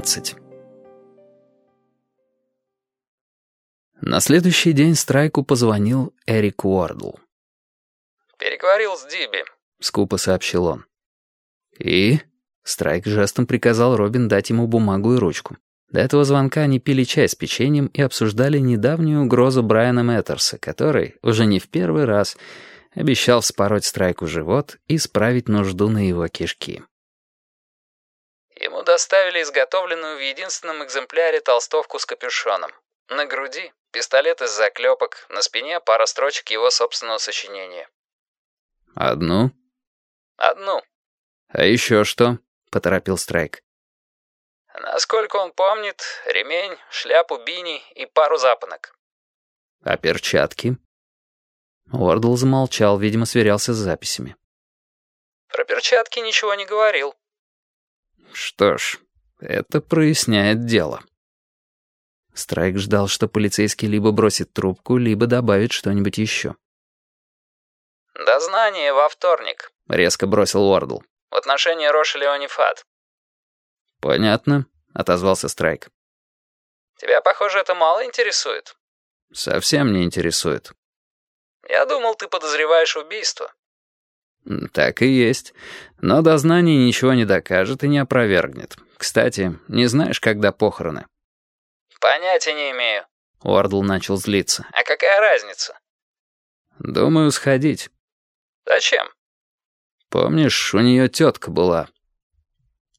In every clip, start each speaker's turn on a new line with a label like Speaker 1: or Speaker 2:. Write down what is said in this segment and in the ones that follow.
Speaker 1: 12. На следующий день Страйку позвонил Эрик Уордл.
Speaker 2: «Переговорил с Диби», —
Speaker 1: скупо сообщил он. «И?» — Страйк жестом приказал Робин дать ему бумагу и ручку. До этого звонка они пили чай с печеньем и обсуждали недавнюю угрозу Брайана Мэттерса, который, уже не в первый раз, обещал вспороть Страйку живот и справить нужду на его кишки.
Speaker 2: Ему доставили изготовленную в единственном экземпляре толстовку с капюшоном. На груди пистолет из заклепок, на спине пара строчек его собственного сочинения.
Speaker 1: «Одну?»
Speaker 2: «Одну».
Speaker 1: «А еще что?» — поторопил Страйк.
Speaker 2: Насколько он помнит, ремень, шляпу бини и пару запонок.
Speaker 1: «А перчатки?» Уордл замолчал, видимо, сверялся с записями.
Speaker 2: «Про перчатки ничего не говорил».
Speaker 1: Что ж, это проясняет дело. Страйк ждал, что полицейский либо бросит трубку, либо добавит что-нибудь еще.
Speaker 2: «Дознание во вторник», —
Speaker 1: резко бросил Уордл.
Speaker 2: «В отношении Роши Леонифат».
Speaker 1: «Понятно», — отозвался Страйк.
Speaker 2: «Тебя, похоже, это мало интересует?»
Speaker 1: «Совсем не интересует».
Speaker 2: «Я думал, ты подозреваешь убийство».
Speaker 1: «Так и есть. Но дознание ничего не докажет и не опровергнет. Кстати, не знаешь, когда похороны?»
Speaker 2: «Понятия не имею».
Speaker 1: Уордл начал злиться.
Speaker 2: «А какая разница?»
Speaker 1: «Думаю, сходить».
Speaker 2: «Зачем?»
Speaker 1: «Помнишь, у нее тетка была».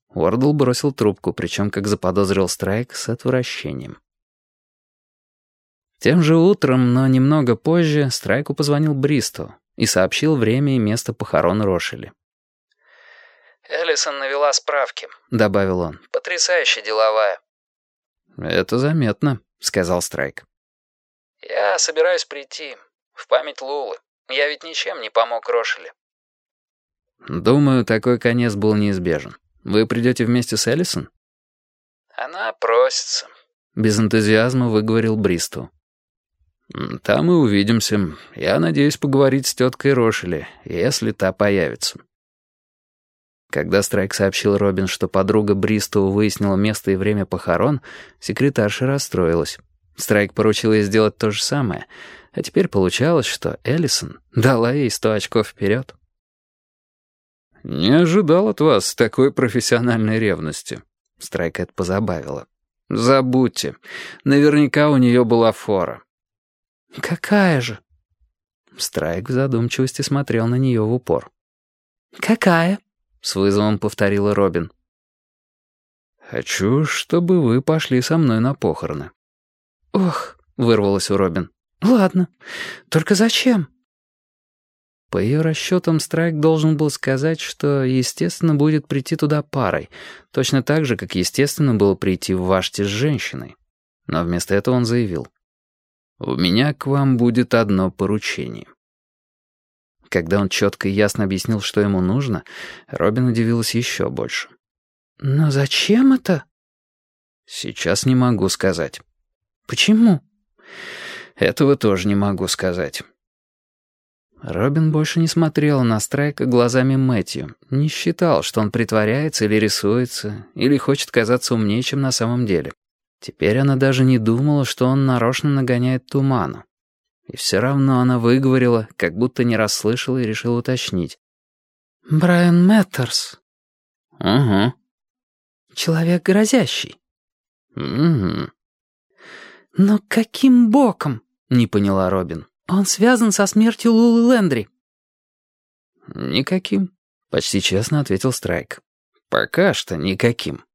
Speaker 1: Уордл бросил трубку, причем, как заподозрил Страйк, с отвращением. Тем же утром, но немного позже, Страйку позвонил Бристу и сообщил время и место похорон Рошели.
Speaker 2: «Эллисон навела справки», —
Speaker 1: добавил он.
Speaker 2: «Потрясающе деловая».
Speaker 1: «Это заметно», — сказал Страйк.
Speaker 2: «Я собираюсь прийти. В память Лулы. Я ведь ничем не помог Рошеле».
Speaker 1: «Думаю, такой конец был неизбежен. Вы придете вместе с Эллисон?»
Speaker 2: «Она просится», —
Speaker 1: без энтузиазма выговорил Бристу. «Там и увидимся. Я надеюсь поговорить с теткой Рошели, если та появится». Когда Страйк сообщил Робин, что подруга Бристоу выяснила место и время похорон, секретарша расстроилась. Страйк поручил ей сделать то же самое, а теперь получалось, что Эллисон дала ей сто очков вперед. «Не ожидал от вас такой профессиональной ревности», — Страйк это позабавила. «Забудьте. Наверняка у нее была фора».
Speaker 3: «Какая же?»
Speaker 1: Страйк в задумчивости смотрел на нее в упор.
Speaker 3: «Какая?»
Speaker 1: — с вызовом повторила Робин. «Хочу, чтобы вы пошли со мной на похороны».
Speaker 3: «Ох», —
Speaker 1: вырвалось у Робин.
Speaker 3: «Ладно. Только зачем?»
Speaker 1: По ее расчетам, Страйк должен был сказать, что, естественно, будет прийти туда парой, точно так же, как естественно было прийти в Ваште с женщиной. Но вместо этого он заявил. «У меня к вам будет одно поручение». Когда он четко и ясно объяснил, что ему нужно, Робин удивилась еще больше.
Speaker 3: «Но зачем это?»
Speaker 1: «Сейчас не могу сказать».
Speaker 3: «Почему?»
Speaker 1: «Этого тоже не могу сказать». Робин больше не смотрел на Страйка глазами Мэтью, не считал, что он притворяется или рисуется, или хочет казаться умнее, чем на самом деле. Теперь она даже не думала, что он нарочно нагоняет туману. И все равно она выговорила, как будто не расслышала и решила уточнить.
Speaker 3: «Брайан Мэттерс».
Speaker 1: «Угу».
Speaker 3: «Человек грозящий».
Speaker 1: «Угу».
Speaker 3: «Но каким боком?»
Speaker 1: — не поняла Робин.
Speaker 3: «Он связан со смертью Лулы Лендри».
Speaker 1: «Никаким», — почти честно ответил Страйк. «Пока что никаким».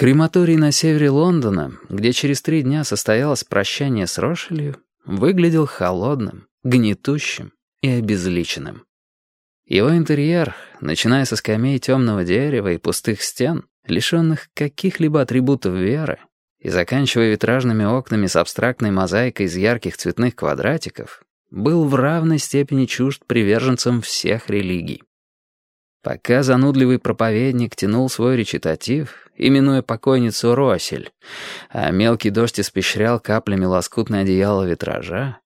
Speaker 1: Крематорий на севере Лондона, где через три дня состоялось прощание с Рошелью, выглядел холодным, гнетущим и обезличенным. Его интерьер, начиная со скамей темного дерева и пустых стен, лишенных каких-либо атрибутов веры, и заканчивая витражными окнами с абстрактной мозаикой из ярких цветных квадратиков, был в равной степени чужд приверженцам всех религий. Пока занудливый проповедник тянул свой речитатив, именуя покойницу Росель, а мелкий дождь испещрял каплями лоскутное одеяло витража,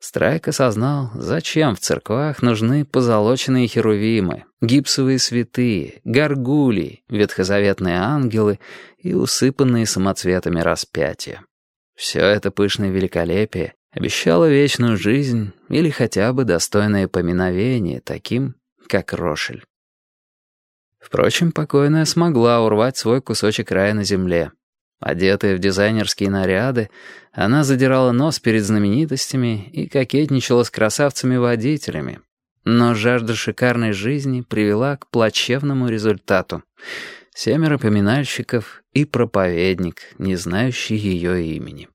Speaker 1: Страйк осознал, зачем в церквах нужны позолоченные херувимы, гипсовые святые, горгулии, ветхозаветные ангелы и усыпанные самоцветами распятия. Все это пышное великолепие обещало вечную жизнь или хотя бы достойное поминовение таким, как Рошель. Впрочем, покойная смогла урвать свой кусочек рая на земле. Одетая в дизайнерские наряды, она задирала нос перед знаменитостями и кокетничала с красавцами-водителями. Но жажда шикарной жизни привела к плачевному результату. Семеро поминальщиков и проповедник, не знающий ее имени.